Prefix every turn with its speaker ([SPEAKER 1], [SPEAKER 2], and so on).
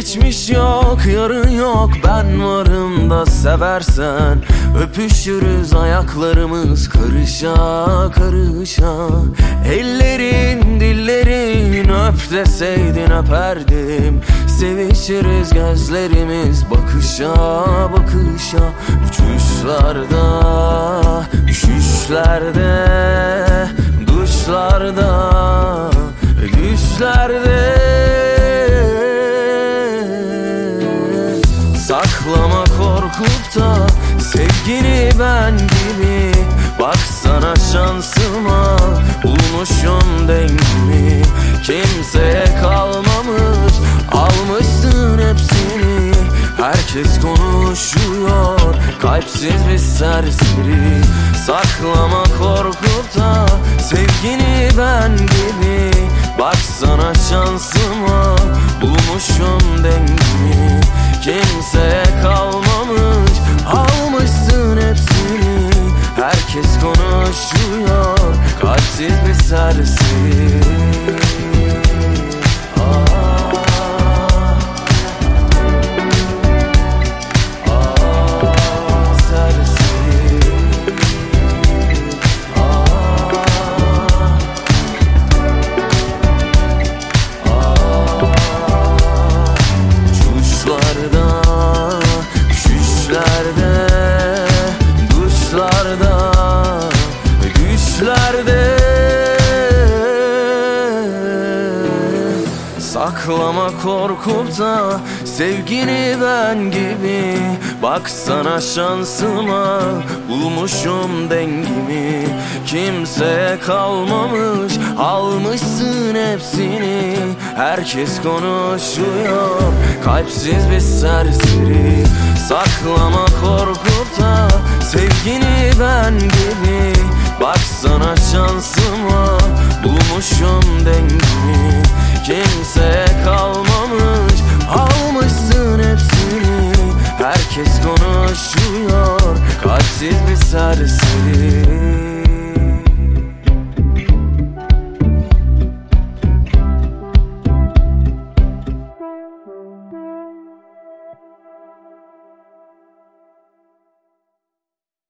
[SPEAKER 1] Geçmiş yok yarın yok. Ben varım da seversen. Öpüşürüz ayaklarımız karışa karışa. Ellerin dillerin öp deseydin öperdim. Sevişiriz gözlerimiz bakışa bakışa. Uçuşlarda düşüşlerde Duşlarda Saklama korkup da sevgini ben gibi Baksana şansıma bulmuşum dengimi. Kimseye kalmamış almışsın hepsini. Herkes konuşuyor kalpsiz bir serseri. Saklama korkup da sevgini ben gibi Baksana şansıma bulmuşum dengimi. Kimseye kalmamış. Almışsın hepsini. Herkes konuşuyor. Kalpsiz bir serseri Saklama korkup da sevgini ben gibi Baksana şansıma bulmuşum dengimi Kimseye kalmamış almışsın hepsini Herkes konuşuyor kalpsiz bir serseri Saklama korkup da sevgini ben gibi Baksana şansıma bulmuşum dengimi Kimseye kalmamış almışsın hepsini. Herkes konuşuyor kalpsiz bir serseri